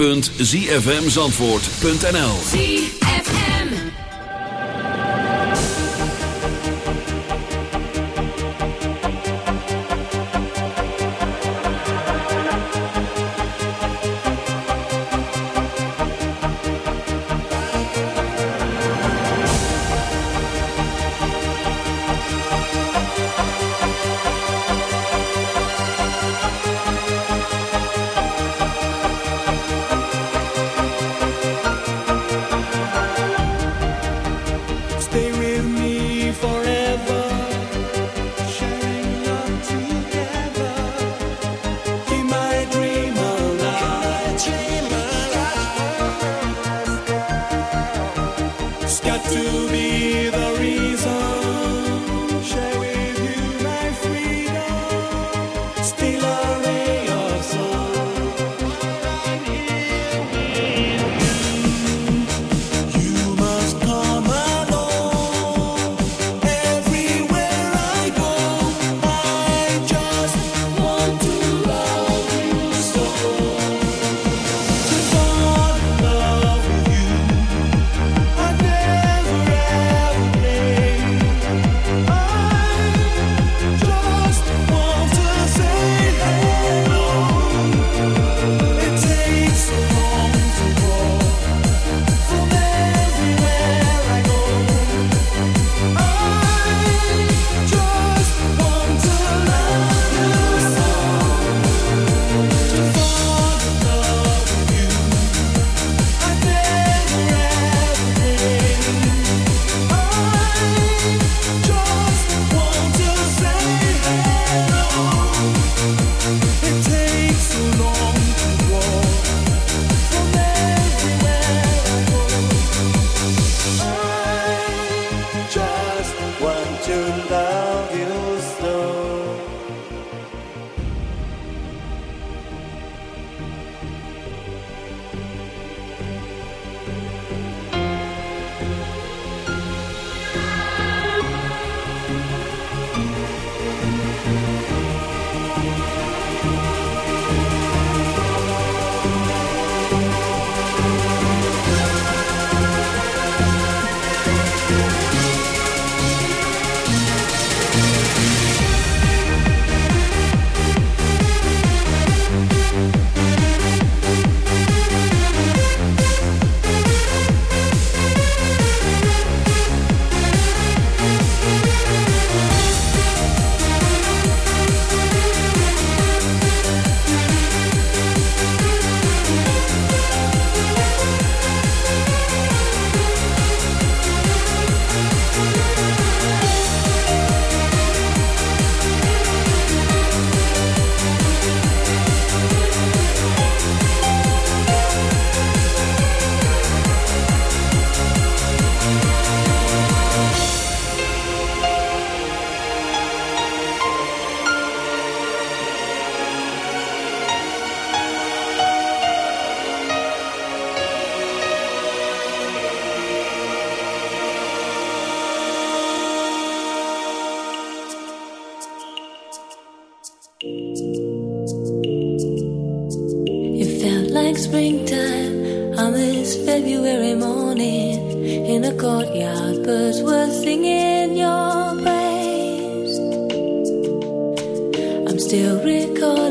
www.zfmzandvoort.nl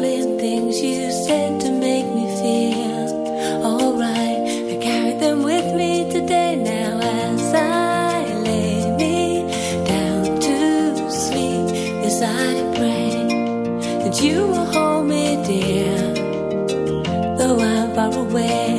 you said to make me feel all right I carry them with me today now as I lay me down to sleep as I pray that you will hold me dear. Though I'm far away,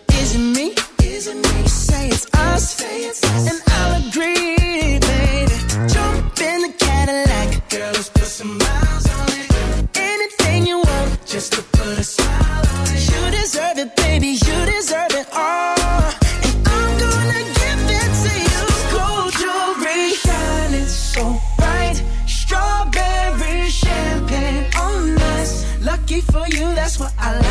Is it me? Is it me? You say it's us, and I'll agree, baby. Jump in the Cadillac, girl, let's put some miles on it. Anything you want, just to put a smile on it. You deserve it, baby. You deserve it all. And I'm gonna give it to you. Gold jewelry, shining so bright. Strawberry champagne. Lucky for you, that's what I like